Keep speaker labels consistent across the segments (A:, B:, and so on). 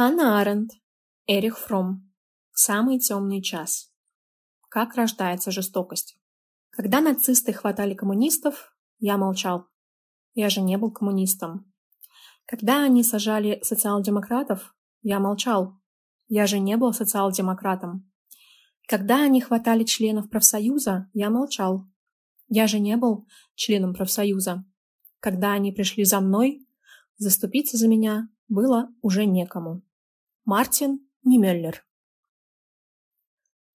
A: Ханна Аренд, Эрих Фром. Самый темный час. Как рождается жестокость. Когда нацисты хватали коммунистов, я молчал. Я же не был коммунистом. Когда они сажали социал-демократов, я молчал. Я же не был социал-демократом. Когда они хватали членов профсоюза, я молчал. Я же не был членом профсоюза. Когда они пришли за мной, заступиться за меня было уже некому. Мартин Нимеллер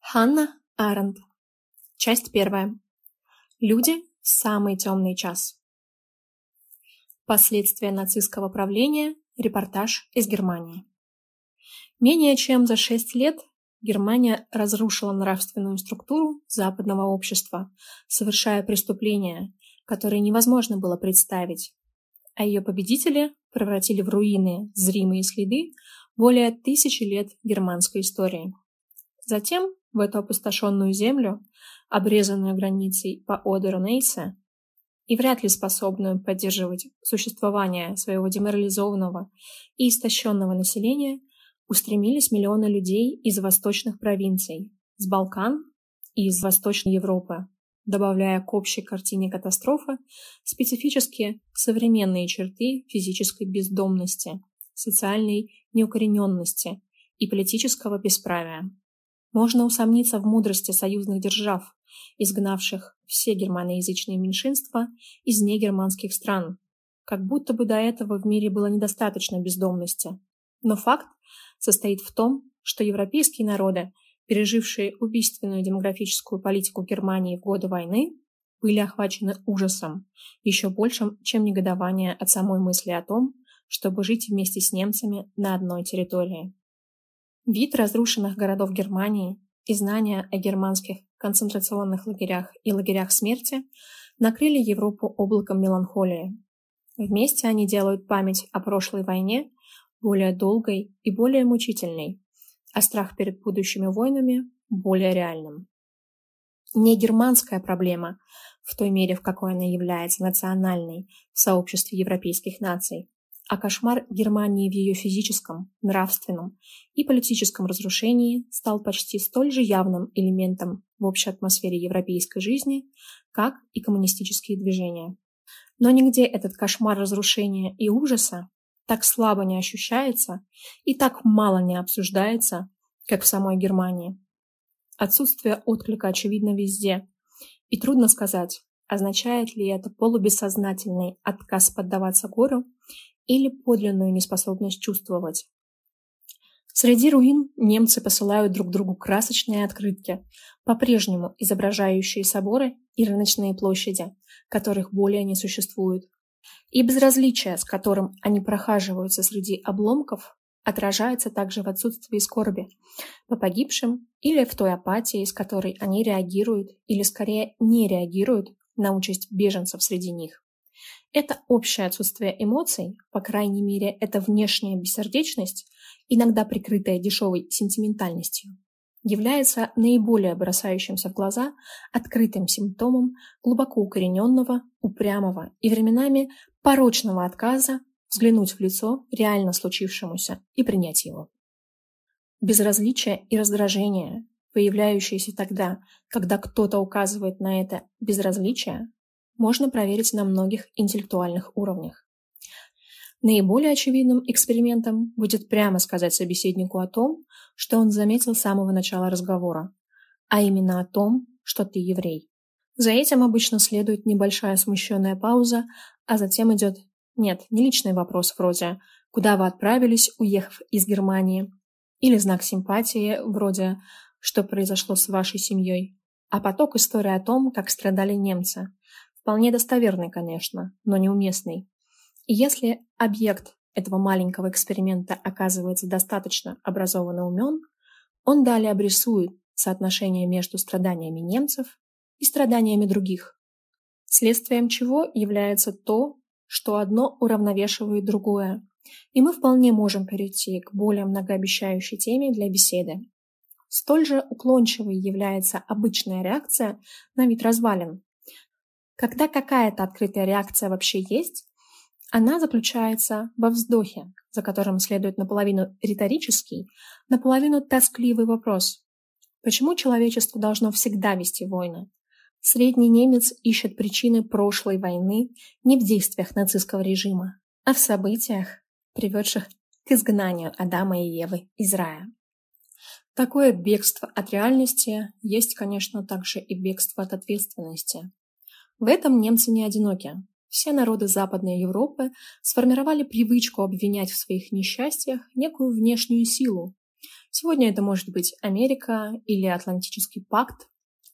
A: Ханна Аренд Часть первая. Люди – самый темный час. Последствия нацистского правления. Репортаж из Германии. Менее чем за шесть лет Германия разрушила нравственную структуру западного общества, совершая преступления, которые невозможно было представить, а ее победители превратили в руины зримые следы более тысячи лет германской истории. Затем в эту опустошенную землю, обрезанную границей по Одеру Нейса, и вряд ли способную поддерживать существование своего деморализованного и истощенного населения, устремились миллионы людей из восточных провинций, с Балкан и из Восточной Европы, добавляя к общей картине катастрофы специфические современные черты физической бездомности, социальной неукорененности и политического бесправия. Можно усомниться в мудрости союзных держав, изгнавших все германоязычные меньшинства из негерманских стран, как будто бы до этого в мире было недостаточно бездомности. Но факт состоит в том, что европейские народы – пережившие убийственную демографическую политику Германии в годы войны, были охвачены ужасом, еще большим, чем негодование от самой мысли о том, чтобы жить вместе с немцами на одной территории. Вид разрушенных городов Германии и знания о германских концентрационных лагерях и лагерях смерти накрыли Европу облаком меланхолии. Вместе они делают память о прошлой войне более долгой и более мучительной, а страх перед будущими войнами более реальным. Не германская проблема в той мере, в какой она является национальной в сообществе европейских наций, а кошмар Германии в ее физическом, нравственном и политическом разрушении стал почти столь же явным элементом в общей атмосфере европейской жизни, как и коммунистические движения. Но нигде этот кошмар разрушения и ужаса так слабо не ощущается и так мало не обсуждается, как в самой Германии. Отсутствие отклика очевидно везде, и трудно сказать, означает ли это полубессознательный отказ поддаваться горю или подлинную неспособность чувствовать. Среди руин немцы посылают друг другу красочные открытки, по-прежнему изображающие соборы и рыночные площади, которых более не существует. И безразличие, с которым они прохаживаются среди обломков, отражается также в отсутствии скорби по погибшим или в той апатии, с которой они реагируют или скорее не реагируют на участь беженцев среди них. Это общее отсутствие эмоций, по крайней мере, это внешняя бессердечность, иногда прикрытая дешевой сентиментальностью, является наиболее бросающимся в глаза открытым симптомом глубоко укорененного, упрямого и временами порочного отказа взглянуть в лицо реально случившемуся и принять его. Безразличие и раздражение, появляющиеся тогда, когда кто-то указывает на это безразличие, можно проверить на многих интеллектуальных уровнях. Наиболее очевидным экспериментом будет прямо сказать собеседнику о том, что он заметил с самого начала разговора, а именно о том, что ты еврей. За этим обычно следует небольшая смущенная пауза, а затем идет нет, не личный вопрос вроде «Куда вы отправились, уехав из Германии?» или знак симпатии вроде «Что произошло с вашей семьей?» а поток истории о том, как страдали немцы. Вполне достоверный, конечно, но неуместный. И если объект этого маленького эксперимента оказывается достаточно образованно умен, он далее обрисует соотношение между страданиями немцев и страданиями других, следствием чего является то, что одно уравновешивает другое, и мы вполне можем перейти к более многообещающей теме для беседы. Столь же уклончивой является обычная реакция на вид развалин. Когда какая-то открытая реакция вообще есть, Она заключается во вздохе, за которым следует наполовину риторический, наполовину тоскливый вопрос. Почему человечество должно всегда вести войны? Средний немец ищет причины прошлой войны не в действиях нацистского режима, а в событиях, приведших к изгнанию Адама и Евы из рая. Такое бегство от реальности есть, конечно, также и бегство от ответственности. В этом немцы не одиноки. Все народы Западной Европы сформировали привычку обвинять в своих несчастьях некую внешнюю силу. Сегодня это может быть Америка или Атлантический пакт,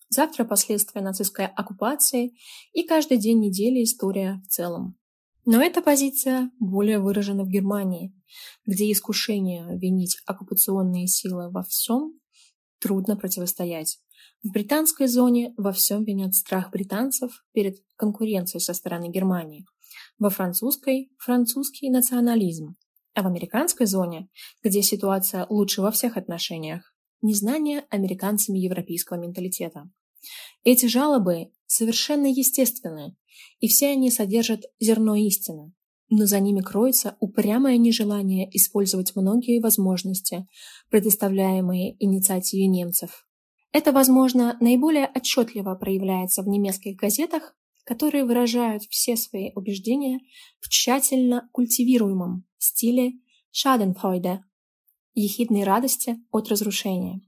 A: завтра последствия нацистской оккупации и каждый день недели история в целом. Но эта позиция более выражена в Германии, где искушению винить оккупационные силы во всем трудно противостоять. В британской зоне во всем винят страх британцев перед конкуренцией со стороны Германии. Во французской – французский национализм. А в американской зоне, где ситуация лучше во всех отношениях, незнание американцами европейского менталитета. Эти жалобы совершенно естественны, и все они содержат зерно истины, но за ними кроется упрямое нежелание использовать многие возможности, предоставляемые инициативе немцев. Это, возможно, наиболее отчетливо проявляется в немецких газетах, которые выражают все свои убеждения в тщательно культивируемом стиле Schadenfreude – ехидной радости от разрушения.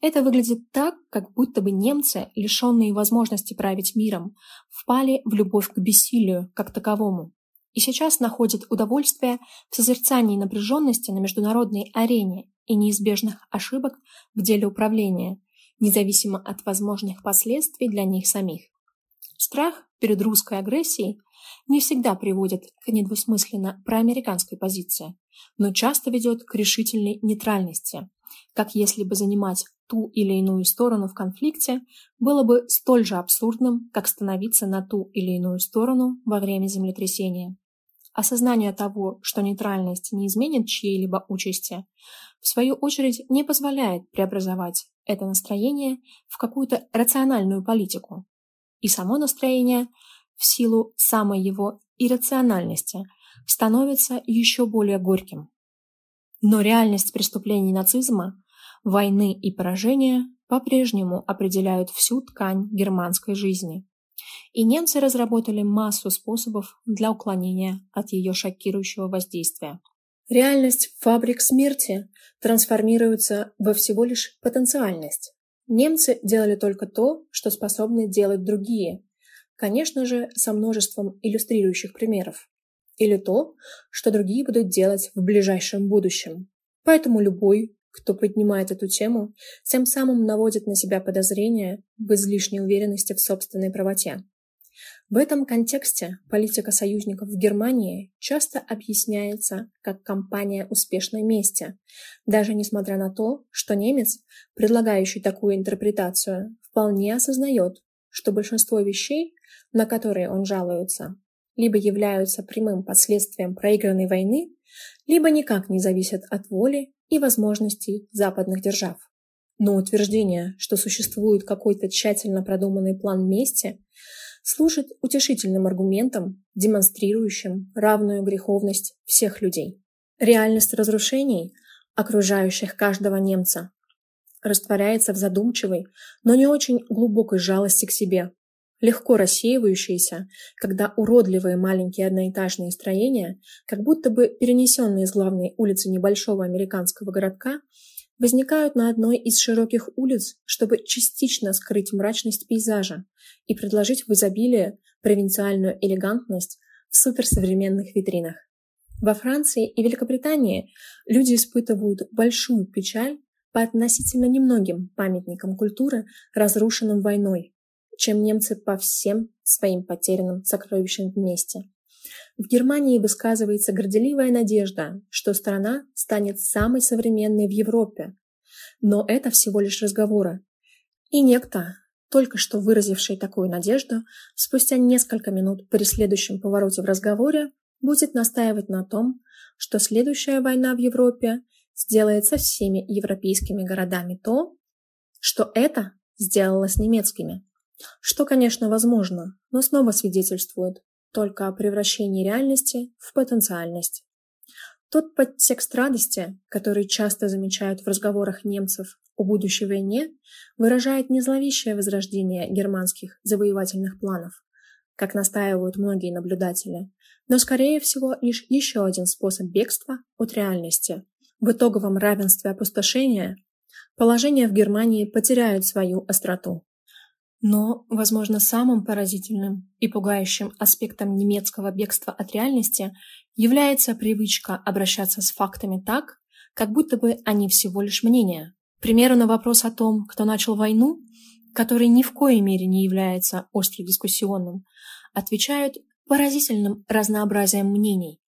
A: Это выглядит так, как будто бы немцы, лишенные возможности править миром, впали в любовь к бессилию как таковому и сейчас находят удовольствие в созерцании напряженности на международной арене и неизбежных ошибок в деле управления, независимо от возможных последствий для них самих. Страх перед русской агрессией не всегда приводит к недвусмысленно проамериканской позиции, но часто ведет к решительной нейтральности – как если бы занимать ту или иную сторону в конфликте было бы столь же абсурдным, как становиться на ту или иную сторону во время землетрясения. Осознание того, что нейтральность не изменит чьей-либо участи, в свою очередь не позволяет преобразовать это настроение в какую-то рациональную политику. И само настроение, в силу самой его иррациональности, становится еще более горьким. Но реальность преступлений нацизма, войны и поражения по-прежнему определяют всю ткань германской жизни. И немцы разработали массу способов для уклонения от ее шокирующего воздействия. Реальность фабрик смерти трансформируется во всего лишь потенциальность. Немцы делали только то, что способны делать другие, конечно же, со множеством иллюстрирующих примеров или то, что другие будут делать в ближайшем будущем. Поэтому любой, кто поднимает эту тему, тем самым наводит на себя подозрения в излишней уверенности в собственной правоте. В этом контексте политика союзников в Германии часто объясняется как кампания успешной мести, даже несмотря на то, что немец, предлагающий такую интерпретацию, вполне осознает, что большинство вещей, на которые он жалуется, либо являются прямым последствием проигранной войны, либо никак не зависят от воли и возможностей западных держав. Но утверждение, что существует какой-то тщательно продуманный план мести, служит утешительным аргументом, демонстрирующим равную греховность всех людей. Реальность разрушений, окружающих каждого немца, растворяется в задумчивой, но не очень глубокой жалости к себе, легко рассеивающиеся, когда уродливые маленькие одноэтажные строения, как будто бы перенесенные с главной улицы небольшого американского городка, возникают на одной из широких улиц, чтобы частично скрыть мрачность пейзажа и предложить в изобилие провинциальную элегантность в суперсовременных витринах. Во Франции и Великобритании люди испытывают большую печаль по относительно немногим памятникам культуры, разрушенным войной, чем немцы по всем своим потерянным сокровищам вместе. В Германии высказывается горделивая надежда, что страна станет самой современной в Европе. Но это всего лишь разговоры. И некто, только что выразивший такую надежду, спустя несколько минут при следующем повороте в разговоре будет настаивать на том, что следующая война в Европе сделает со всеми европейскими городами то, что это сделало с немецкими. Что, конечно, возможно, но снова свидетельствует, только о превращении реальности в потенциальность. Тот подтекст радости, который часто замечают в разговорах немцев о будущей войне, выражает не зловещее возрождение германских завоевательных планов, как настаивают многие наблюдатели, но, скорее всего, лишь еще один способ бегства от реальности. В итоговом равенстве опустошения положение в Германии потеряет свою остроту. Но, возможно, самым поразительным и пугающим аспектом немецкого бегства от реальности является привычка обращаться с фактами так, как будто бы они всего лишь мнения. К примеру, на вопрос о том, кто начал войну, который ни в коей мере не является остро дискуссионным, отвечают поразительным разнообразием мнений.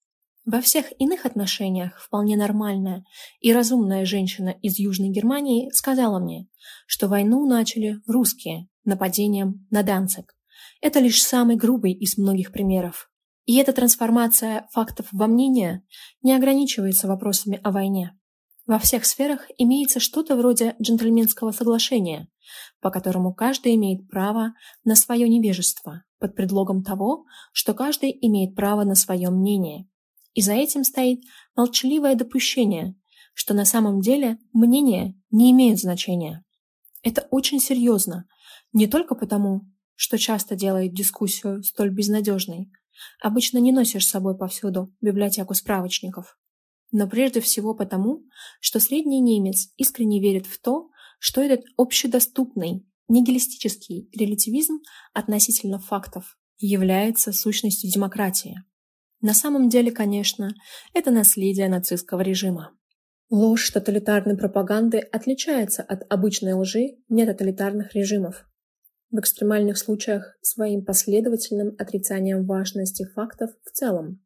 A: Во всех иных отношениях вполне нормальная и разумная женщина из Южной Германии сказала мне, что войну начали русские нападением на Данцик. Это лишь самый грубый из многих примеров. И эта трансформация фактов во мнение не ограничивается вопросами о войне. Во всех сферах имеется что-то вроде джентльменского соглашения, по которому каждый имеет право на свое невежество, под предлогом того, что каждый имеет право на свое мнение. И за этим стоит молчаливое допущение, что на самом деле мнение не имеет значения. Это очень серьезно, не только потому, что часто делает дискуссию столь безнадежной, обычно не носишь с собой повсюду библиотеку справочников, но прежде всего потому, что средний немец искренне верит в то, что этот общедоступный, нигилистический релятивизм относительно фактов является сущностью демократии. На самом деле, конечно, это наследие нацистского режима. Ложь тоталитарной пропаганды отличается от обычной лжи нетоталитарных режимов. В экстремальных случаях своим последовательным отрицанием важности фактов в целом.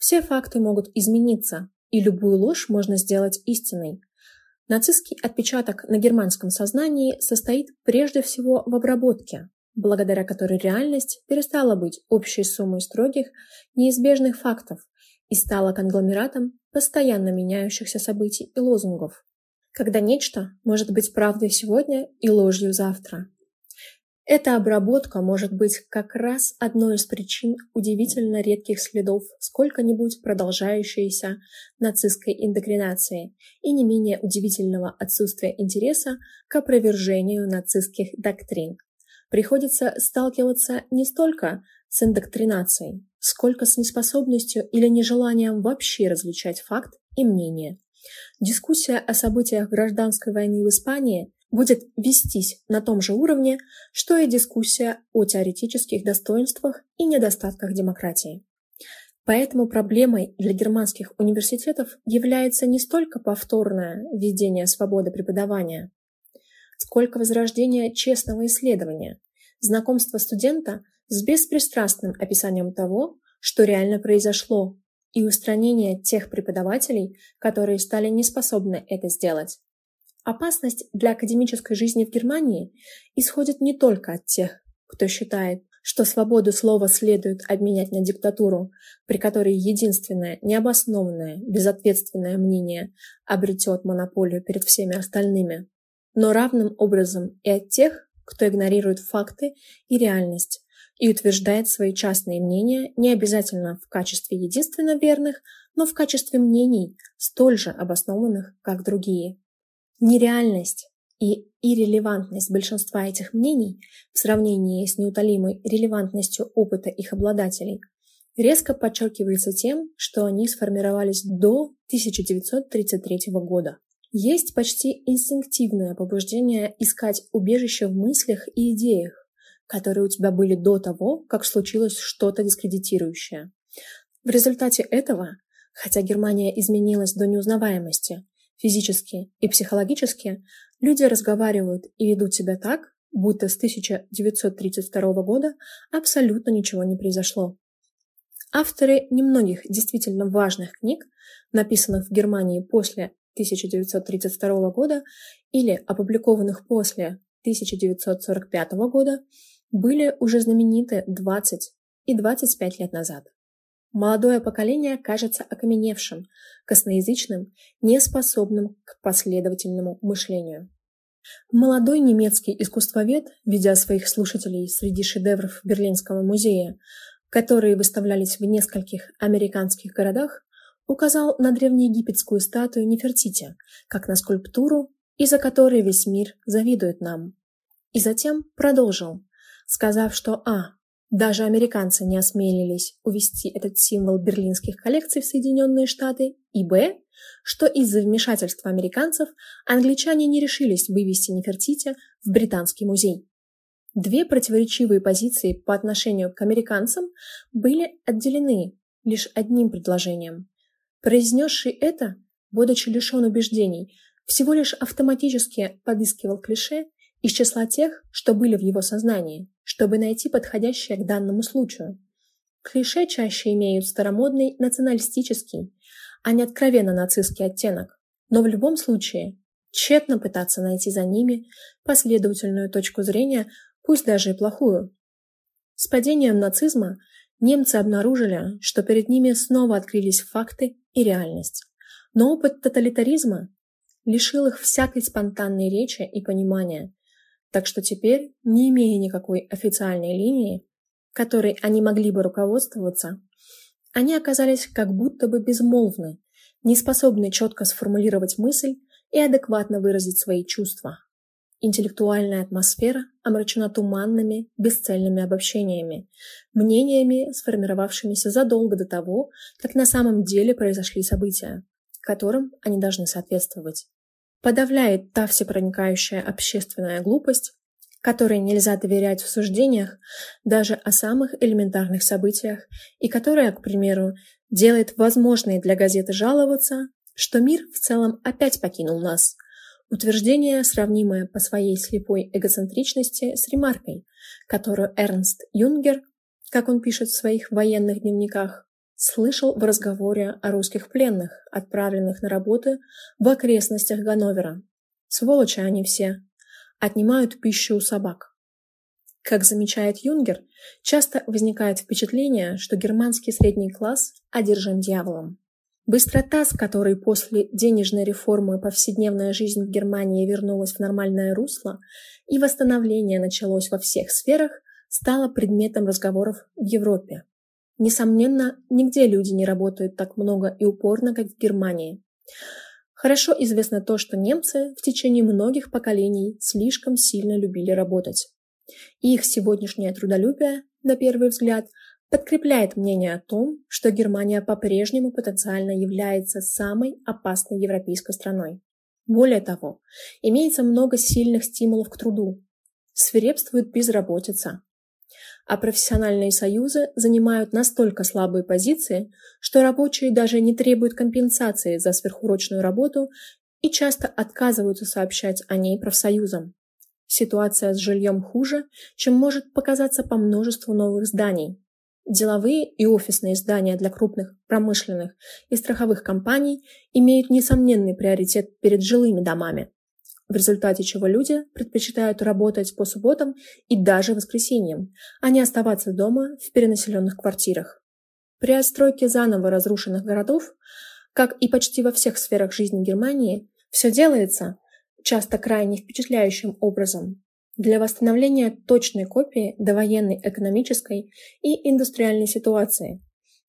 A: Все факты могут измениться, и любую ложь можно сделать истиной. Нацистский отпечаток на германском сознании состоит прежде всего в обработке, благодаря которой реальность перестала быть общей суммой строгих, неизбежных фактов и стала конгломератом постоянно меняющихся событий и лозунгов, когда нечто может быть правдой сегодня и ложью завтра. Эта обработка может быть как раз одной из причин удивительно редких следов сколько-нибудь продолжающейся нацистской индокринации и не менее удивительного отсутствия интереса к опровержению нацистских доктрин приходится сталкиваться не столько с индоктринацией, сколько с неспособностью или нежеланием вообще различать факт и мнение. Дискуссия о событиях гражданской войны в Испании будет вестись на том же уровне, что и дискуссия о теоретических достоинствах и недостатках демократии. Поэтому проблемой для германских университетов является не столько повторное введение свободы преподавания, сколько возрождение честного исследования, знакомство студента с беспристрастным описанием того, что реально произошло, и устранение тех преподавателей, которые стали неспособны это сделать. Опасность для академической жизни в Германии исходит не только от тех, кто считает, что свободу слова следует обменять на диктатуру, при которой единственное необоснованное, безответственное мнение обретет монополию перед всеми остальными но равным образом и от тех, кто игнорирует факты и реальность и утверждает свои частные мнения не обязательно в качестве единственно верных, но в качестве мнений, столь же обоснованных, как другие. Нереальность и иррелевантность большинства этих мнений в сравнении с неутолимой релевантностью опыта их обладателей резко подчеркивается тем, что они сформировались до 1933 года. Есть почти инстинктивное побуждение искать убежище в мыслях и идеях, которые у тебя были до того, как случилось что-то дискредитирующее. В результате этого, хотя Германия изменилась до неузнаваемости, физически и психологически, люди разговаривают и ведут себя так, будто с 1932 года абсолютно ничего не произошло. Авторы немногих действительно важных книг, написанных в Германии после 1932 года или опубликованных после 1945 года, были уже знамениты 20 и 25 лет назад. Молодое поколение кажется окаменевшим, косноязычным, неспособным к последовательному мышлению. Молодой немецкий искусствовед, ведя своих слушателей среди шедевров Берлинского музея, которые выставлялись в нескольких американских городах, указал на древнеегипетскую статую Нефертити, как на скульптуру, из-за которой весь мир завидует нам. И затем продолжил, сказав, что а. Даже американцы не осмелились увести этот символ берлинских коллекций в Соединенные Штаты, и б. что из-за вмешательства американцев англичане не решились вывести Нефертити в Британский музей. Две противоречивые позиции по отношению к американцам были отделены лишь одним предложением. Произнесший это, будучи лишен убеждений, всего лишь автоматически подыскивал клише из числа тех, что были в его сознании, чтобы найти подходящее к данному случаю. Клише чаще имеют старомодный националистический, а не откровенно нацистский оттенок, но в любом случае тщетно пытаться найти за ними последовательную точку зрения, пусть даже и плохую. С падением нацизма немцы обнаружили, что перед ними снова открылись факты и реальность. Но опыт тоталитаризма лишил их всякой спонтанной речи и понимания, так что теперь, не имея никакой официальной линии, которой они могли бы руководствоваться, они оказались как будто бы безмолвны, не способны четко сформулировать мысль и адекватно выразить свои чувства. Интеллектуальная атмосфера омрачена туманными, бесцельными обобщениями, мнениями, сформировавшимися задолго до того, как на самом деле произошли события, которым они должны соответствовать. Подавляет та всепроникающая общественная глупость, которой нельзя доверять в суждениях даже о самых элементарных событиях и которая, к примеру, делает возможной для газеты жаловаться, что мир в целом опять покинул нас – Утверждение, сравнимое по своей слепой эгоцентричности с ремаркой, которую Эрнст Юнгер, как он пишет в своих военных дневниках, слышал в разговоре о русских пленных, отправленных на работы в окрестностях Ганновера. Сволочи они все. Отнимают пищу у собак. Как замечает Юнгер, часто возникает впечатление, что германский средний класс одержим дьяволом. Быстрота, с которой после денежной реформы повседневная жизнь в Германии вернулась в нормальное русло и восстановление началось во всех сферах, стала предметом разговоров в Европе. Несомненно, нигде люди не работают так много и упорно, как в Германии. Хорошо известно то, что немцы в течение многих поколений слишком сильно любили работать. И их сегодняшнее трудолюбие, на первый взгляд, подкрепляет мнение о том, что Германия по-прежнему потенциально является самой опасной европейской страной. Более того, имеется много сильных стимулов к труду. Свирепствует безработица. А профессиональные союзы занимают настолько слабые позиции, что рабочие даже не требуют компенсации за сверхурочную работу и часто отказываются сообщать о ней профсоюзам. Ситуация с жильем хуже, чем может показаться по множеству новых зданий, Деловые и офисные здания для крупных промышленных и страховых компаний имеют несомненный приоритет перед жилыми домами, в результате чего люди предпочитают работать по субботам и даже воскресеньям, а не оставаться дома в перенаселенных квартирах. При отстройке заново разрушенных городов, как и почти во всех сферах жизни Германии, все делается, часто крайне впечатляющим образом, для восстановления точной копии довоенной экономической и индустриальной ситуации.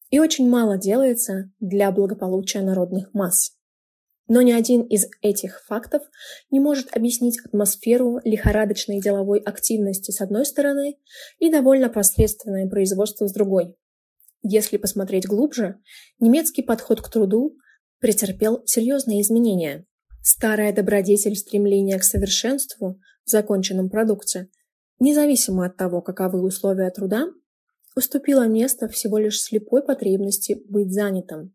A: И очень мало делается для благополучия народных масс. Но ни один из этих фактов не может объяснить атмосферу лихорадочной деловой активности с одной стороны и довольно посредственное производство с другой. Если посмотреть глубже, немецкий подход к труду претерпел серьезные изменения. Старая добродетель стремления к совершенству в законченном продукте, независимо от того, каковы условия труда, уступила место всего лишь слепой потребности быть занятым,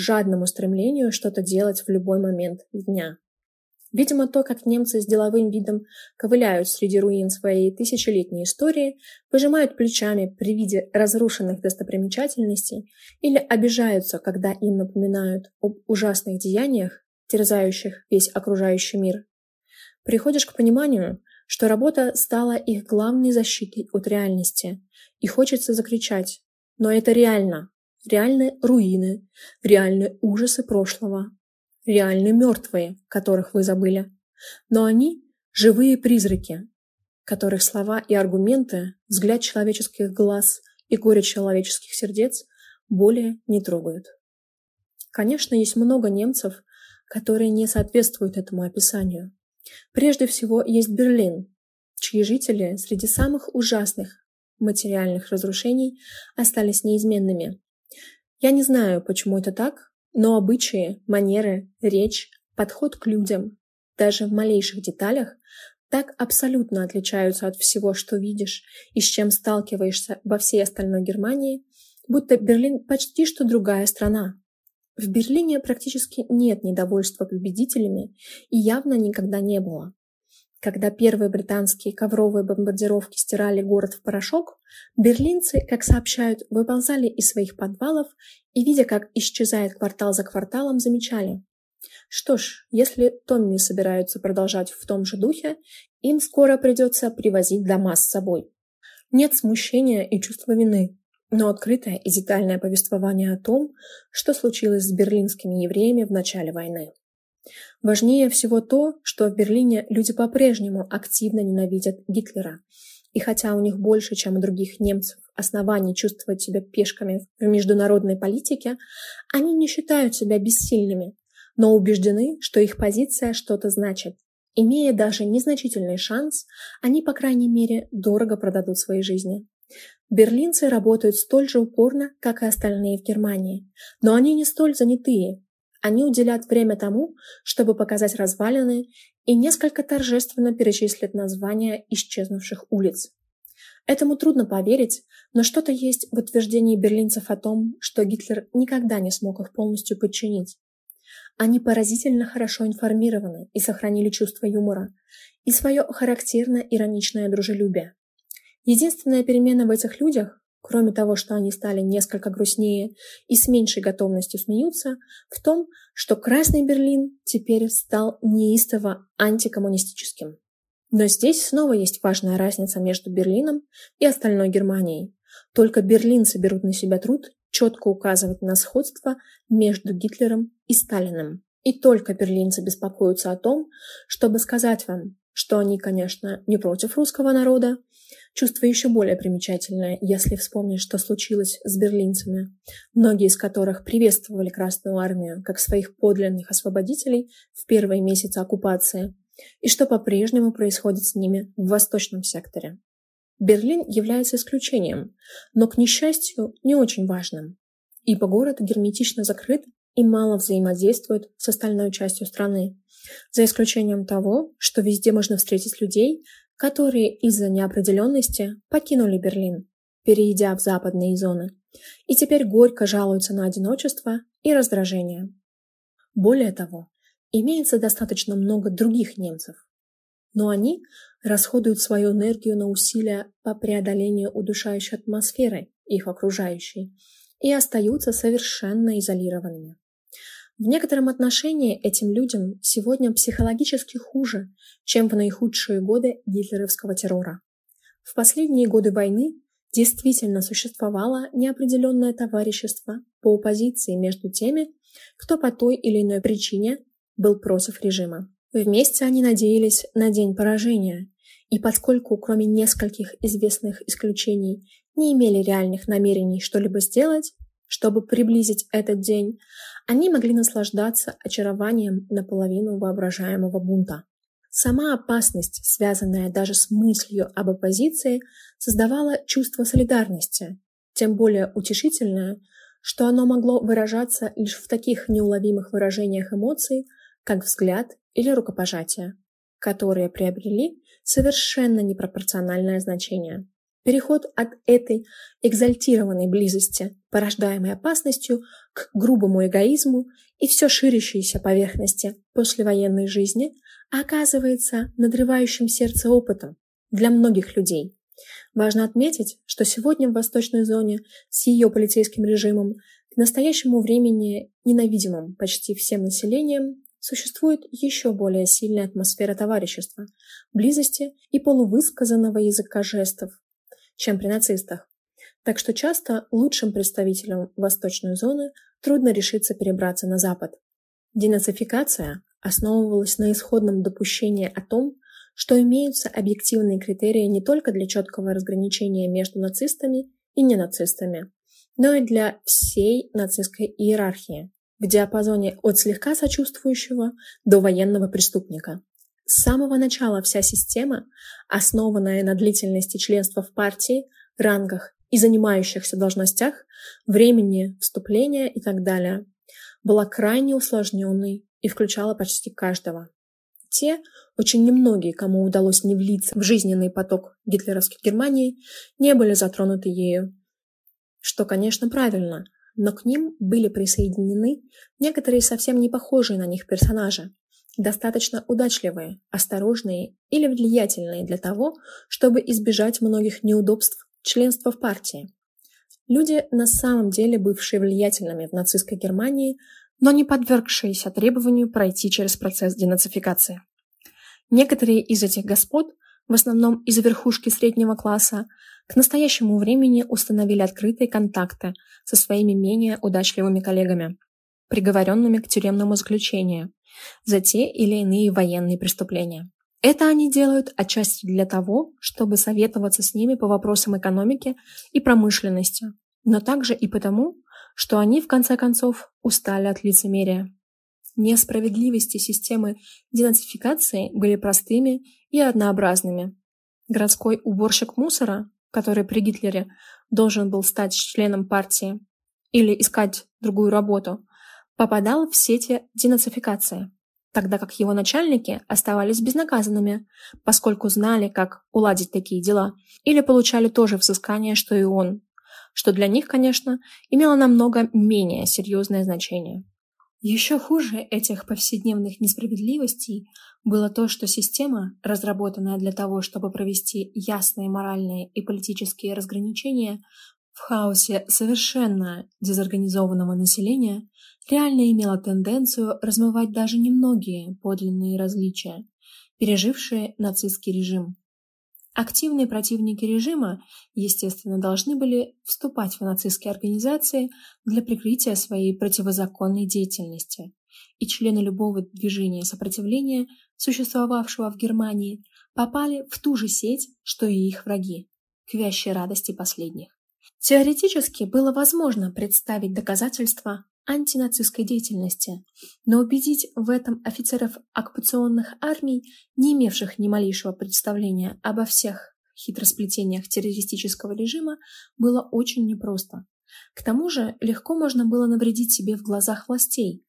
A: жадному стремлению что-то делать в любой момент дня. Видимо, то, как немцы с деловым видом ковыляют среди руин своей тысячелетней истории, пожимают плечами при виде разрушенных достопримечательностей или обижаются, когда им напоминают об ужасных деяниях, терзающих весь окружающий мир, приходишь к пониманию, что работа стала их главной защитой от реальности, и хочется закричать «Но это реально! Реальны руины, реальны ужасы прошлого, реальны мертвые, которых вы забыли. Но они – живые призраки, которых слова и аргументы, взгляд человеческих глаз и горе человеческих сердец более не трогают. Конечно, есть много немцев, которые не соответствуют этому описанию. Прежде всего, есть Берлин, чьи жители среди самых ужасных материальных разрушений остались неизменными. Я не знаю, почему это так, но обычаи, манеры, речь, подход к людям, даже в малейших деталях, так абсолютно отличаются от всего, что видишь и с чем сталкиваешься во всей остальной Германии, будто Берлин почти что другая страна. В Берлине практически нет недовольства победителями и явно никогда не было. Когда первые британские ковровые бомбардировки стирали город в порошок, берлинцы, как сообщают, выползали из своих подвалов и, видя, как исчезает квартал за кварталом, замечали. Что ж, если Томми собираются продолжать в том же духе, им скоро придется привозить дома с собой. Нет смущения и чувства вины, но открытое и детальное повествование о том, что случилось с берлинскими евреями в начале войны. Важнее всего то, что в Берлине люди по-прежнему активно ненавидят Гитлера. И хотя у них больше, чем у других немцев, оснований чувствовать себя пешками в международной политике, они не считают себя бессильными, но убеждены, что их позиция что-то значит. Имея даже незначительный шанс, они, по крайней мере, дорого продадут свои жизни. Берлинцы работают столь же упорно, как и остальные в Германии, но они не столь занятые, они уделят время тому, чтобы показать развалины и несколько торжественно перечислят названия исчезнувших улиц. Этому трудно поверить, но что-то есть в утверждении берлинцев о том, что Гитлер никогда не смог их полностью подчинить. Они поразительно хорошо информированы и сохранили чувство юмора и свое характерно ироничное дружелюбие. Единственная перемена в этих людях кроме того, что они стали несколько грустнее и с меньшей готовностью смеются, в том, что Красный Берлин теперь стал неистово антикоммунистическим. Но здесь снова есть важная разница между Берлином и остальной Германией. Только берлинцы берут на себя труд четко указывать на сходство между Гитлером и Сталиным. И только берлинцы беспокоятся о том, чтобы сказать вам, что они, конечно, не против русского народа, Чувство еще более примечательное, если вспомнить, что случилось с берлинцами, многие из которых приветствовали Красную Армию как своих подлинных освободителей в первые месяцы оккупации, и что по-прежнему происходит с ними в восточном секторе. Берлин является исключением, но, к несчастью, не очень важным, ибо город герметично закрыт и мало взаимодействует с остальной частью страны, за исключением того, что везде можно встретить людей, которые из-за неопределенности покинули Берлин, перейдя в западные зоны, и теперь горько жалуются на одиночество и раздражение. Более того, имеется достаточно много других немцев, но они расходуют свою энергию на усилия по преодолению удушающей атмосферы их окружающей и остаются совершенно изолированными. В некотором отношении этим людям сегодня психологически хуже, чем в наихудшие годы гитлеровского террора. В последние годы войны действительно существовало неопределенное товарищество по оппозиции между теми, кто по той или иной причине был против режима. Вместе они надеялись на день поражения, и поскольку кроме нескольких известных исключений не имели реальных намерений что-либо сделать, чтобы приблизить этот день, они могли наслаждаться очарованием наполовину воображаемого бунта. Сама опасность, связанная даже с мыслью об оппозиции, создавала чувство солидарности, тем более утешительное, что оно могло выражаться лишь в таких неуловимых выражениях эмоций, как взгляд или рукопожатие, которые приобрели совершенно непропорциональное значение. Переход от этой экзальтированной близости, порождаемой опасностью, к грубому эгоизму и все ширящейся поверхности послевоенной жизни оказывается надрывающим сердце опытом для многих людей. Важно отметить, что сегодня в восточной зоне с ее полицейским режимом к настоящему времени ненавидимым почти всем населением существует еще более сильная атмосфера товарищества, близости и полувысказанного языка жестов, чем при нацистах. Так что часто лучшим представителям восточной зоны трудно решиться перебраться на запад. Денацификация основывалась на исходном допущении о том, что имеются объективные критерии не только для четкого разграничения между нацистами и ненацистами, но и для всей нацистской иерархии в диапазоне от слегка сочувствующего до военного преступника. С самого начала вся система, основанная на длительности членства в партии, рангах и занимающихся должностях, времени вступления и так далее, была крайне усложненной и включала почти каждого. Те, очень немногие, кому удалось не влиться в жизненный поток гитлеровской Германии, не были затронуты ею. Что, конечно, правильно, но к ним были присоединены некоторые совсем не похожие на них персонажи, достаточно удачливые, осторожные или влиятельные для того, чтобы избежать многих неудобств членства в партии. Люди, на самом деле бывшие влиятельными в нацистской Германии, но не подвергшиеся требованию пройти через процесс денацификации. Некоторые из этих господ, в основном из верхушки среднего класса, к настоящему времени установили открытые контакты со своими менее удачливыми коллегами, приговоренными к тюремному заключению за те или иные военные преступления. Это они делают отчасти для того, чтобы советоваться с ними по вопросам экономики и промышленности, но также и потому, что они, в конце концов, устали от лицемерия. Несправедливости системы денацификации были простыми и однообразными. Городской уборщик мусора, который при Гитлере должен был стать членом партии или искать другую работу, попадал в сети денацификации, тогда как его начальники оставались безнаказанными, поскольку знали, как уладить такие дела, или получали то же взыскание, что и он, что для них, конечно, имело намного менее серьезное значение. Еще хуже этих повседневных несправедливостей было то, что система, разработанная для того, чтобы провести ясные моральные и политические разграничения в хаосе совершенно дезорганизованного населения, реально имела тенденцию размывать даже немногие подлинные различия, пережившие нацистский режим. Активные противники режима, естественно, должны были вступать в нацистские организации для прикрытия своей противозаконной деятельности, и члены любого движения сопротивления, существовавшего в Германии, попали в ту же сеть, что и их враги, к вящей радости последних. Теоретически было возможно представить доказательства антинацистской деятельности, но убедить в этом офицеров оккупационных армий, не имевших ни малейшего представления обо всех хитросплетениях террористического режима, было очень непросто. К тому же легко можно было навредить себе в глазах властей,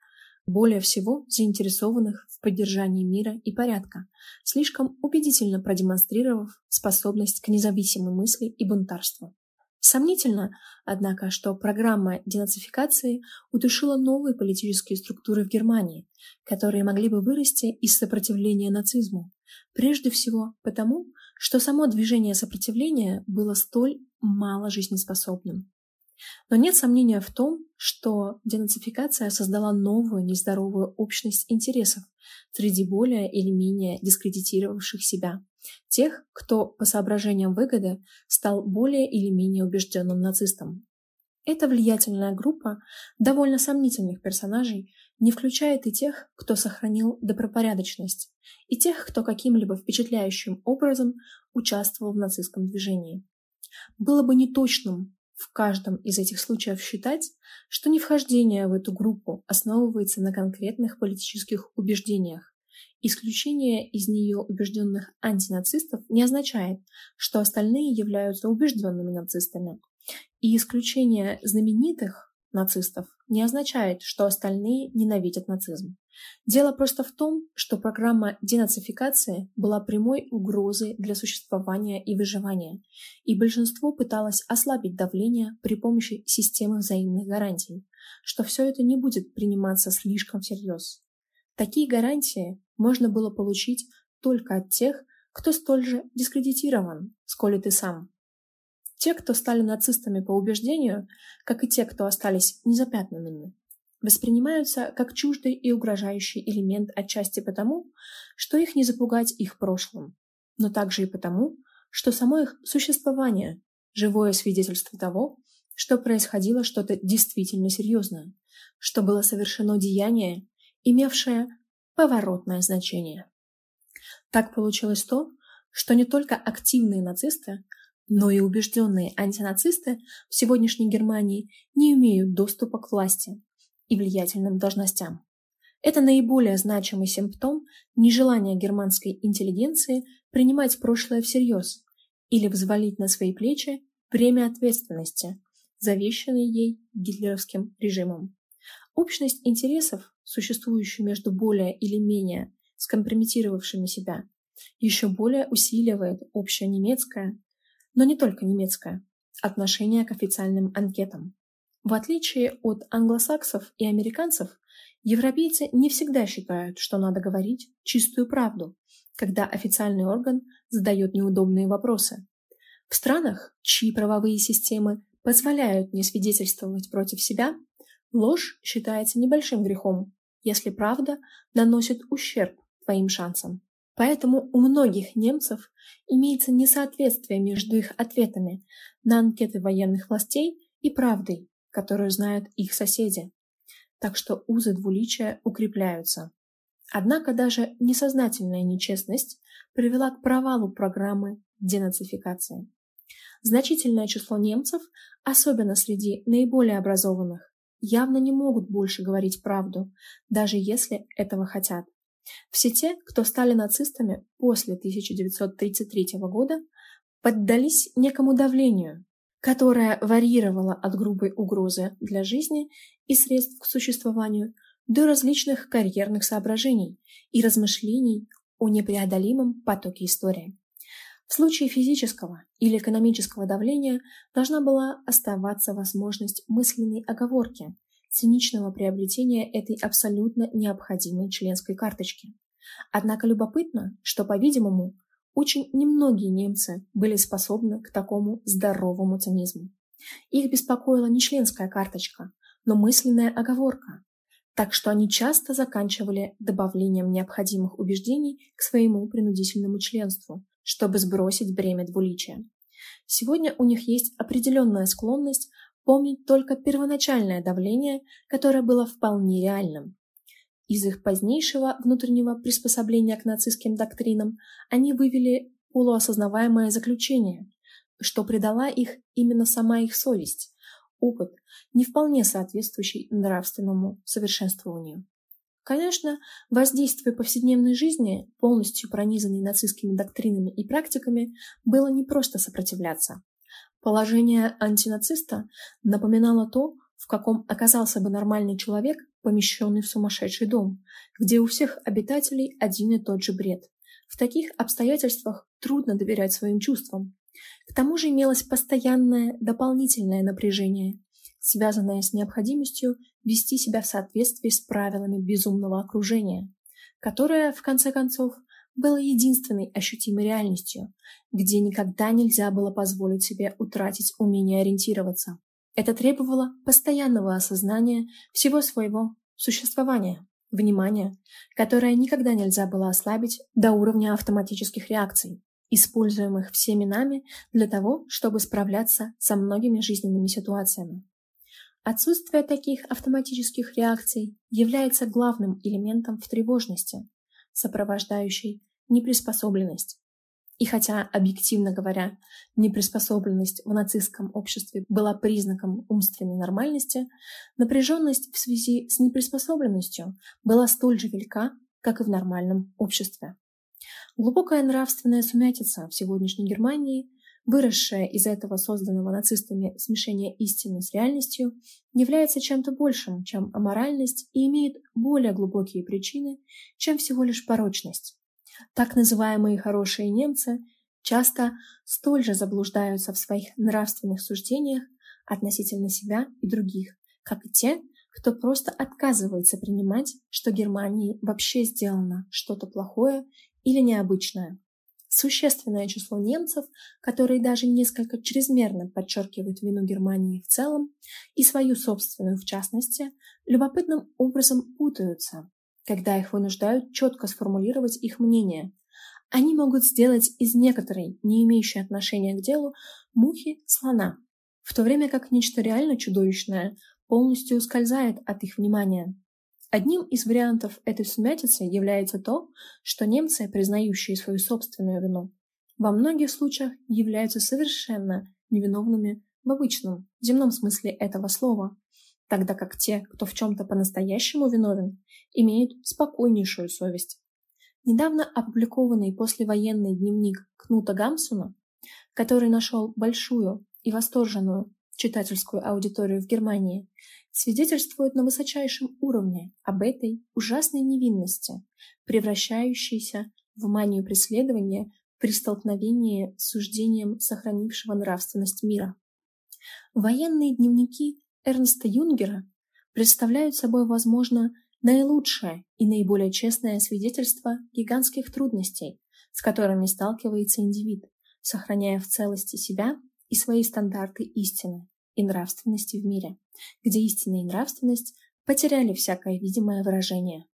A: более всего заинтересованных в поддержании мира и порядка, слишком убедительно продемонстрировав способность к независимой мысли и бунтарству. Сомнительно, однако, что программа денацификации удушила новые политические структуры в Германии, которые могли бы вырасти из сопротивления нацизму, прежде всего потому, что само движение сопротивления было столь мало жизнеспособным. Но нет сомнения в том, что денацификация создала новую нездоровую общность интересов среди более или менее дискредитировавших себя, тех, кто по соображениям выгоды стал более или менее убежденным нацистом. Эта влиятельная группа довольно сомнительных персонажей не включает и тех, кто сохранил добропорядочность, и тех, кто каким-либо впечатляющим образом участвовал в нацистском движении. Было бы неточным в каждом из этих случаев считать, что невхождение в эту группу основывается на конкретных политических убеждениях. Исключение из нее убежденных антинацистов не означает, что остальные являются убежденными нацистами. И исключение знаменитых нацистов не означает, что остальные ненавидят нацизм. Дело просто в том, что программа денацификации была прямой угрозой для существования и выживания, и большинство пыталось ослабить давление при помощи системы взаимных гарантий, что все это не будет приниматься слишком всерьез. Такие гарантии можно было получить только от тех, кто столь же дискредитирован, сколь и ты сам. Те, кто стали нацистами по убеждению, как и те, кто остались незапятнанными, воспринимаются как чуждый и угрожающий элемент отчасти потому, что их не запугать их прошлым, но также и потому, что само их существование – живое свидетельство того, что происходило что-то действительно серьезное, что было совершено деяние, имевшее поворотное значение. Так получилось то, что не только активные нацисты, Но и убежденные антинацисты в сегодняшней Германии не имеют доступа к власти и влиятельным должностям. Это наиболее значимый симптом нежелания германской интеллигенции принимать прошлое всерьез или взвалить на свои плечи бремя ответственности, завещанной ей гитлеровским режимом. Общность интересов, существующую между более или менее скомпрометировавшими себя, еще более усиливает общее немецкое, но не только немецкое, отношение к официальным анкетам. В отличие от англосаксов и американцев, европейцы не всегда считают, что надо говорить чистую правду, когда официальный орган задает неудобные вопросы. В странах, чьи правовые системы позволяют не свидетельствовать против себя, ложь считается небольшим грехом, если правда наносит ущерб твоим шансам. Поэтому у многих немцев имеется несоответствие между их ответами на анкеты военных властей и правдой, которую знают их соседи. Так что узы двуличия укрепляются. Однако даже несознательная нечестность привела к провалу программы денацификации. Значительное число немцев, особенно среди наиболее образованных, явно не могут больше говорить правду, даже если этого хотят. Все те, кто стали нацистами после 1933 года, поддались некому давлению, которое варьировало от грубой угрозы для жизни и средств к существованию до различных карьерных соображений и размышлений о непреодолимом потоке истории. В случае физического или экономического давления должна была оставаться возможность мысленной оговорки, циничного приобретения этой абсолютно необходимой членской карточки. Однако любопытно, что, по-видимому, очень немногие немцы были способны к такому здоровому цинизму. Их беспокоила не членская карточка, но мысленная оговорка, так что они часто заканчивали добавлением необходимых убеждений к своему принудительному членству, чтобы сбросить бремя двуличия. Сегодня у них есть определенная склонность помнить только первоначальное давление, которое было вполне реальным. Из их позднейшего внутреннего приспособления к нацистским доктринам они вывели полуосознаваемое заключение, что предала их именно сама их совесть, опыт, не вполне соответствующий нравственному совершенствованию. Конечно, воздействие повседневной жизни, полностью пронизанной нацистскими доктринами и практиками, было не просто сопротивляться, Положение антинациста напоминало то, в каком оказался бы нормальный человек, помещенный в сумасшедший дом, где у всех обитателей один и тот же бред. В таких обстоятельствах трудно доверять своим чувствам. К тому же имелось постоянное дополнительное напряжение, связанное с необходимостью вести себя в соответствии с правилами безумного окружения, которое, в конце концов, было единственной ощутимой реальностью, где никогда нельзя было позволить себе утратить умение ориентироваться. Это требовало постоянного осознания всего своего существования, внимания, которое никогда нельзя было ослабить до уровня автоматических реакций, используемых всеми нами для того, чтобы справляться со многими жизненными ситуациями. Отсутствие таких автоматических реакций является главным элементом в тревожности, сопровождающей неприспособленность. И хотя, объективно говоря, неприспособленность в нацистском обществе была признаком умственной нормальности, напряженность в связи с неприспособленностью была столь же велика, как и в нормальном обществе. Глубокая нравственная сумятица в сегодняшней Германии, выросшая из этого созданного нацистами смешения истины с реальностью, является чем-то большим, чем аморальность и имеет более глубокие причины, чем всего лишь порочность. Так называемые хорошие немцы часто столь же заблуждаются в своих нравственных суждениях относительно себя и других, как и те, кто просто отказывается принимать, что Германии вообще сделано что-то плохое или необычное. Существенное число немцев, которые даже несколько чрезмерно подчеркивают вину Германии в целом и свою собственную в частности, любопытным образом путаются, когда их вынуждают четко сформулировать их мнение. Они могут сделать из некоторой, не имеющей отношения к делу, мухи слона, в то время как нечто реально чудовищное полностью ускользает от их внимания. Одним из вариантов этой сумятицы является то, что немцы, признающие свою собственную вину, во многих случаях являются совершенно невиновными в обычном, земном смысле этого слова, тогда как те, кто в чем-то по-настоящему виновен, имеют спокойнейшую совесть. Недавно опубликованный послевоенный дневник Кнута Гамсуна, который нашел большую и восторженную читательскую аудиторию в Германии, свидетельствует на высочайшем уровне об этой ужасной невинности, превращающейся в манию преследования при столкновении с суждением сохранившего нравственность мира. Военные дневники Эрнста Юнгера представляют собой, возможно, наилучшее и наиболее честное свидетельство гигантских трудностей, с которыми сталкивается индивид, сохраняя в целости себя и свои стандарты истины и нравственности в мире, где истина и нравственность потеряли всякое видимое выражение.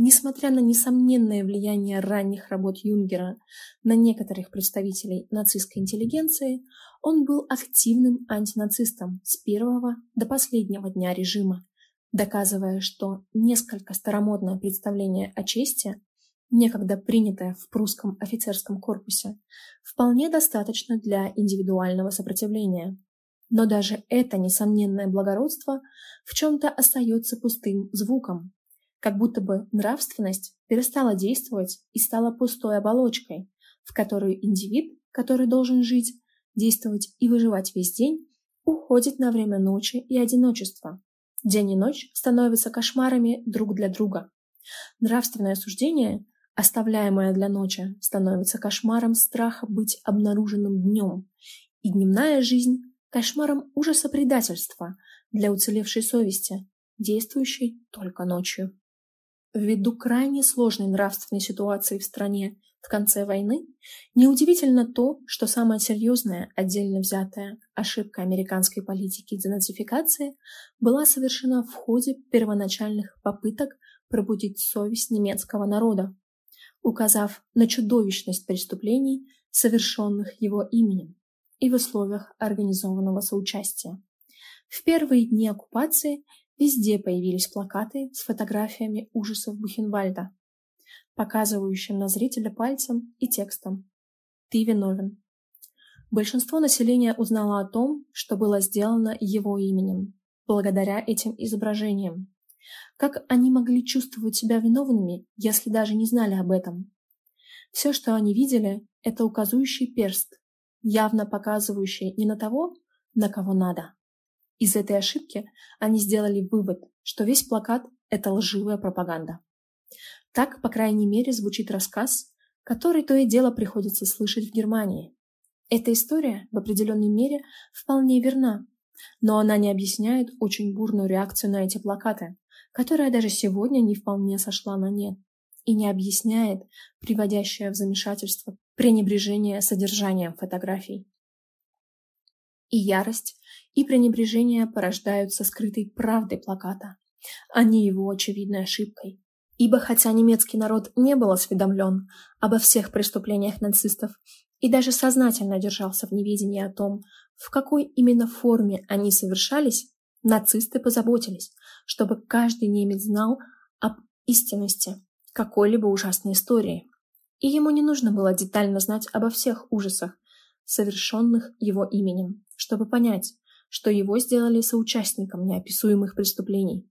A: Несмотря на несомненное влияние ранних работ Юнгера на некоторых представителей нацистской интеллигенции, он был активным антинацистом с первого до последнего дня режима, доказывая, что несколько старомодное представление о чести, некогда принятое в прусском офицерском корпусе, вполне достаточно для индивидуального сопротивления. Но даже это несомненное благородство в чем-то остается пустым звуком, как будто бы нравственность перестала действовать и стала пустой оболочкой, в которую индивид, который должен жить, действовать и выживать весь день, уходит на время ночи и одиночества. День и ночь становятся кошмарами друг для друга. Нравственное суждение, оставляемое для ночи, становится кошмаром страха быть обнаруженным днем, и дневная жизнь – кошмаром ужаса предательства для уцелевшей совести, действующей только ночью. Ввиду крайне сложной нравственной ситуации в стране в конце войны, неудивительно то, что самая серьезная отдельно взятая ошибка американской политики денацификации была совершена в ходе первоначальных попыток пробудить совесть немецкого народа, указав на чудовищность преступлений, совершенных его именем, и в условиях организованного соучастия. В первые дни оккупации Везде появились плакаты с фотографиями ужасов Бухенвальда, показывающим на зрителя пальцем и текстом «Ты виновен». Большинство населения узнало о том, что было сделано его именем, благодаря этим изображениям. Как они могли чувствовать себя виновными, если даже не знали об этом? Все, что они видели, это указующий перст, явно показывающий не на того, на кого надо. Из этой ошибки они сделали вывод, что весь плакат – это лживая пропаганда. Так, по крайней мере, звучит рассказ, который то и дело приходится слышать в Германии. Эта история в определенной мере вполне верна, но она не объясняет очень бурную реакцию на эти плакаты, которая даже сегодня не вполне сошла на нет, и не объясняет приводящее в замешательство пренебрежение содержанием фотографий. И ярость, и пренебрежение порождаются скрытой правдой плаката, а не его очевидной ошибкой. Ибо хотя немецкий народ не был осведомлен обо всех преступлениях нацистов и даже сознательно держался в неведении о том, в какой именно форме они совершались, нацисты позаботились, чтобы каждый немец знал об истинности какой-либо ужасной истории. И ему не нужно было детально знать обо всех ужасах, совершенных его именем, чтобы понять, что его сделали соучастником неописуемых преступлений.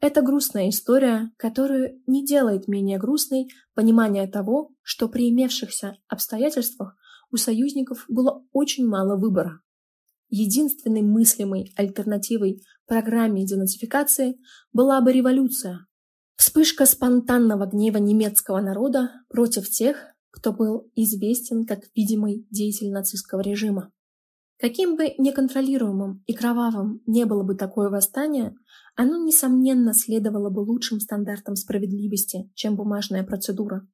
A: Это грустная история, которую не делает менее грустной понимание того, что при имевшихся обстоятельствах у союзников было очень мало выбора. Единственной мыслимой альтернативой программе денацификации была бы революция. Вспышка спонтанного гнева немецкого народа против тех, кто был известен как видимый деятель нацистского режима. Каким бы неконтролируемым и кровавым не было бы такое восстание, оно, несомненно, следовало бы лучшим стандартам справедливости, чем бумажная процедура.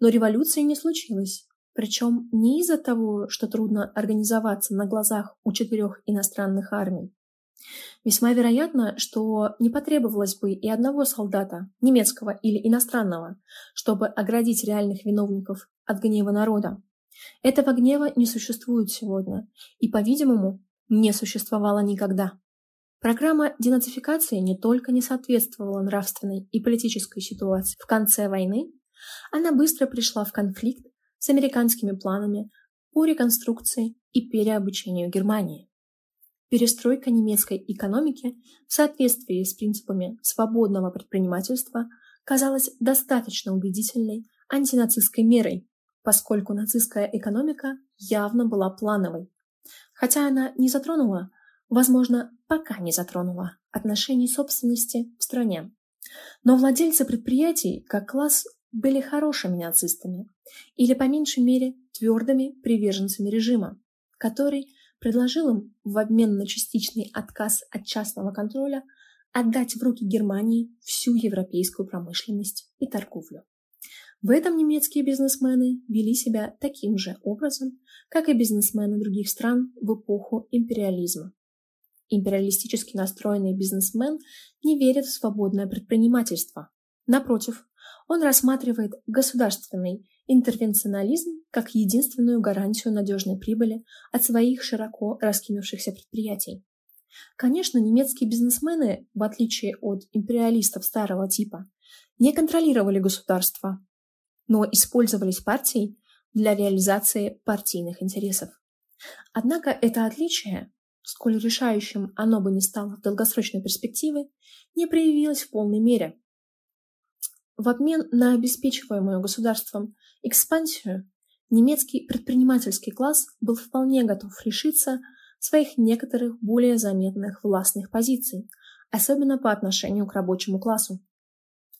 A: Но революции не случилось, причем не из-за того, что трудно организоваться на глазах у четырех иностранных армий. Весьма вероятно, что не потребовалось бы и одного солдата, немецкого или иностранного, чтобы оградить реальных виновников от гнева народа. Этого гнева не существует сегодня и, по-видимому, не существовало никогда. Программа денацификации не только не соответствовала нравственной и политической ситуации в конце войны, она быстро пришла в конфликт с американскими планами по реконструкции и переобучению Германии. Перестройка немецкой экономики в соответствии с принципами свободного предпринимательства казалась достаточно убедительной антинацистской мерой, поскольку нацистская экономика явно была плановой. Хотя она не затронула, возможно, пока не затронула отношений собственности в стране. Но владельцы предприятий, как класс, были хорошими нацистами или, по меньшей мере, твердыми приверженцами режима, который предложил им в обмен на частичный отказ от частного контроля отдать в руки Германии всю европейскую промышленность и торговлю. В этом немецкие бизнесмены вели себя таким же образом, как и бизнесмены других стран в эпоху империализма. Империалистически настроенный бизнесмен не верит в свободное предпринимательство. Напротив, он рассматривает государственный интервенционализм как единственную гарантию надежной прибыли от своих широко раскинувшихся предприятий. Конечно, немецкие бизнесмены, в отличие от империалистов старого типа, не контролировали государство, но использовались партией для реализации партийных интересов. Однако это отличие, сколь решающим оно бы не стало в долгосрочной перспективе, не проявилось в полной мере. В обмен на обеспечиваемую государством экспансию немецкий предпринимательский класс был вполне готов лишиться своих некоторых более заметных властных позиций, особенно по отношению к рабочему классу.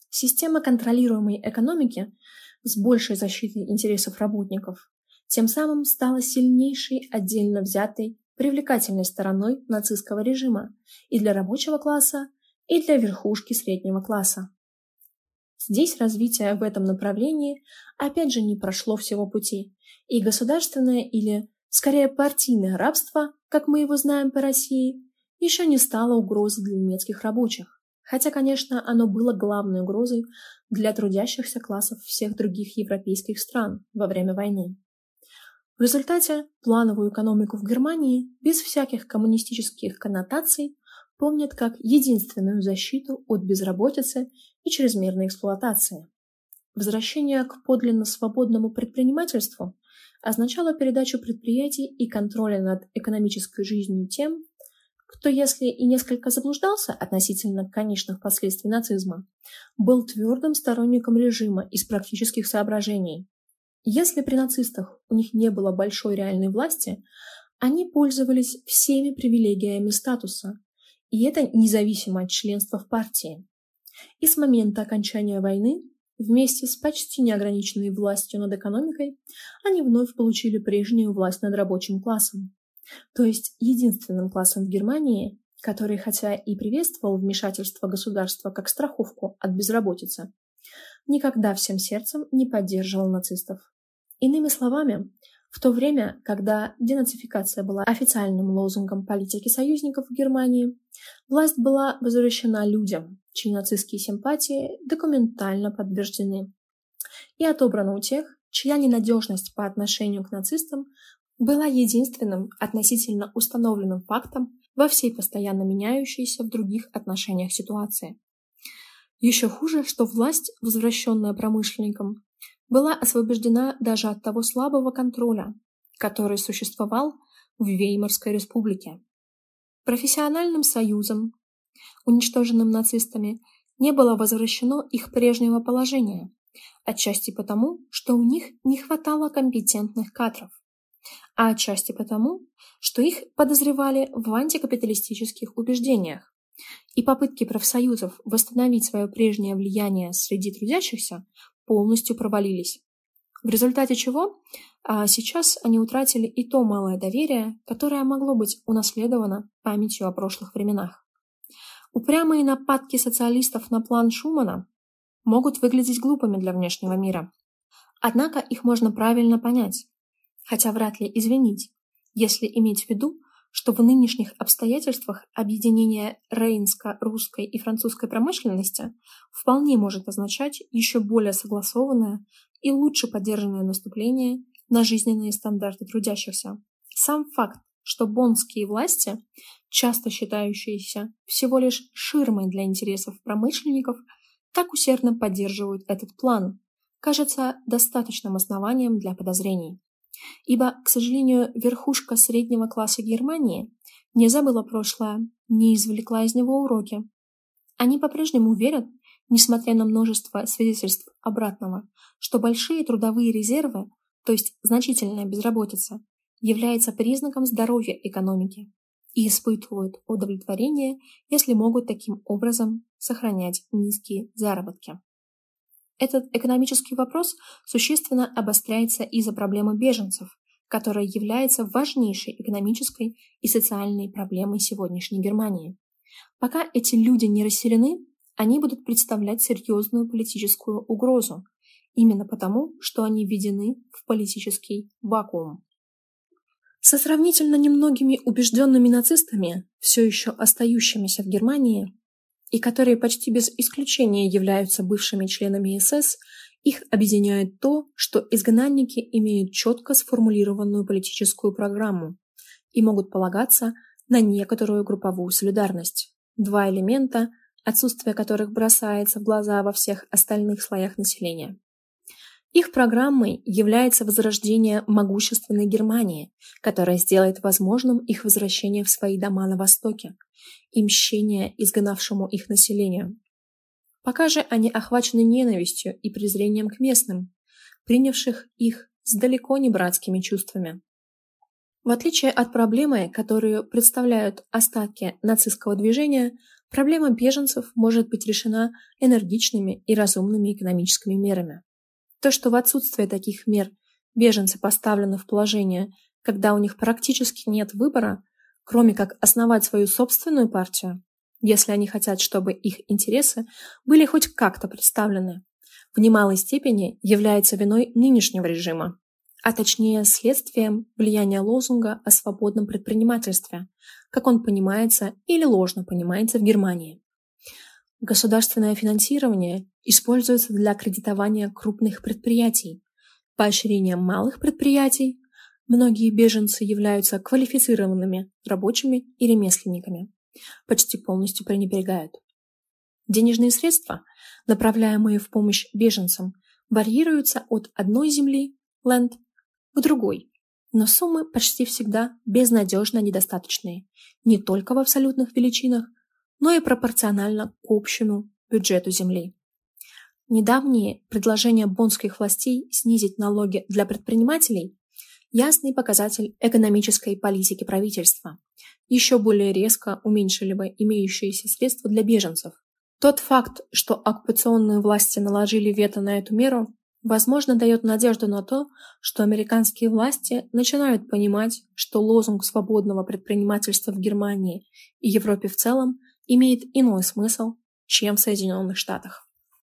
A: Система контролируемой экономики с большей защитой интересов работников тем самым стала сильнейшей отдельно взятой привлекательной стороной нацистского режима и для рабочего класса, и для верхушки среднего класса. Здесь развитие в этом направлении опять же не прошло всего пути, и государственное или, скорее, партийное рабство, как мы его знаем по России, еще не стало угрозой для немецких рабочих, хотя, конечно, оно было главной угрозой для трудящихся классов всех других европейских стран во время войны. В результате плановую экономику в Германии без всяких коммунистических коннотаций помнят как единственную защиту от безработицы и чрезмерной эксплуатации. Возвращение к подлинно свободному предпринимательству означало передачу предприятий и контроля над экономической жизнью тем, кто, если и несколько заблуждался относительно конечных последствий нацизма, был твердым сторонником режима из практических соображений. Если при нацистах у них не было большой реальной власти, они пользовались всеми привилегиями статуса, и это независимо от членства в партии. И с момента окончания войны, вместе с почти неограниченной властью над экономикой, они вновь получили прежнюю власть над рабочим классом. То есть единственным классом в Германии, который хотя и приветствовал вмешательство государства как страховку от безработицы, никогда всем сердцем не поддерживал нацистов. Иными словами, в то время, когда денацификация была официальным лозунгом политики союзников в Германии, власть была возвращена людям, чьи нацистские симпатии документально подтверждены, и отобрана у тех, чья ненадежность по отношению к нацистам была единственным относительно установленным фактом во всей постоянно меняющейся в других отношениях ситуации. Еще хуже, что власть, возвращенная промышленникам, была освобождена даже от того слабого контроля, который существовал в Веймарской республике. Профессиональным союзам, уничтоженным нацистами, не было возвращено их прежнего положения, отчасти потому, что у них не хватало компетентных кадров, а отчасти потому, что их подозревали в антикапиталистических убеждениях, и попытки профсоюзов восстановить свое прежнее влияние среди трудящихся полностью провалились. В результате чего а сейчас они утратили и то малое доверие, которое могло быть унаследовано памятью о прошлых временах. Упрямые нападки социалистов на план Шумана могут выглядеть глупыми для внешнего мира. Однако их можно правильно понять, хотя вряд ли извинить, если иметь в виду, что в нынешних обстоятельствах объединение рейнско-русской и французской промышленности вполне может означать еще более согласованное и лучше поддержанное наступление на жизненные стандарты трудящихся. Сам факт, что боннские власти, часто считающиеся всего лишь ширмой для интересов промышленников, так усердно поддерживают этот план, кажется достаточным основанием для подозрений. Ибо, к сожалению, верхушка среднего класса Германии не забыла прошлое, не извлекла из него уроки. Они по-прежнему верят, несмотря на множество свидетельств обратного, что большие трудовые резервы, то есть значительная безработица, является признаком здоровья экономики и испытывают удовлетворение, если могут таким образом сохранять низкие заработки. Этот экономический вопрос существенно обостряется из-за проблемы беженцев, которая является важнейшей экономической и социальной проблемой сегодняшней Германии. Пока эти люди не расселены, они будут представлять серьезную политическую угрозу, именно потому, что они введены в политический вакуум. Со сравнительно немногими убежденными нацистами, все еще остающимися в Германии, и которые почти без исключения являются бывшими членами СС, их объединяет то, что изгнанники имеют четко сформулированную политическую программу и могут полагаться на некоторую групповую солидарность. Два элемента, отсутствие которых бросается в глаза во всех остальных слоях населения. Их программой является возрождение могущественной Германии, которая сделает возможным их возвращение в свои дома на Востоке и мщение изгнавшему их населению. Пока же они охвачены ненавистью и презрением к местным, принявших их с далеко не братскими чувствами. В отличие от проблемы, которую представляют остатки нацистского движения, проблема беженцев может быть решена энергичными и разумными экономическими мерами. То, что в отсутствие таких мер беженцы поставлены в положение, когда у них практически нет выбора, кроме как основать свою собственную партию, если они хотят, чтобы их интересы были хоть как-то представлены, в немалой степени является виной нынешнего режима, а точнее следствием влияния лозунга о свободном предпринимательстве, как он понимается или ложно понимается в Германии. Государственное финансирование используется для кредитования крупных предприятий, поощрения малых предприятий. Многие беженцы являются квалифицированными рабочими и ремесленниками. Почти полностью пренебрегают. Денежные средства, направляемые в помощь беженцам, варьируются от одной земли, ленд, к другой, но суммы почти всегда безнадежно недостаточные, не только в абсолютных величинах, но и пропорционально к общему бюджету земли. Недавние предложения боннских властей снизить налоги для предпринимателей – ясный показатель экономической политики правительства. Еще более резко уменьшили бы имеющиеся средства для беженцев. Тот факт, что оккупационные власти наложили вето на эту меру, возможно, дает надежду на то, что американские власти начинают понимать, что лозунг свободного предпринимательства в Германии и Европе в целом имеет иной смысл, чем в Соединенных Штатах.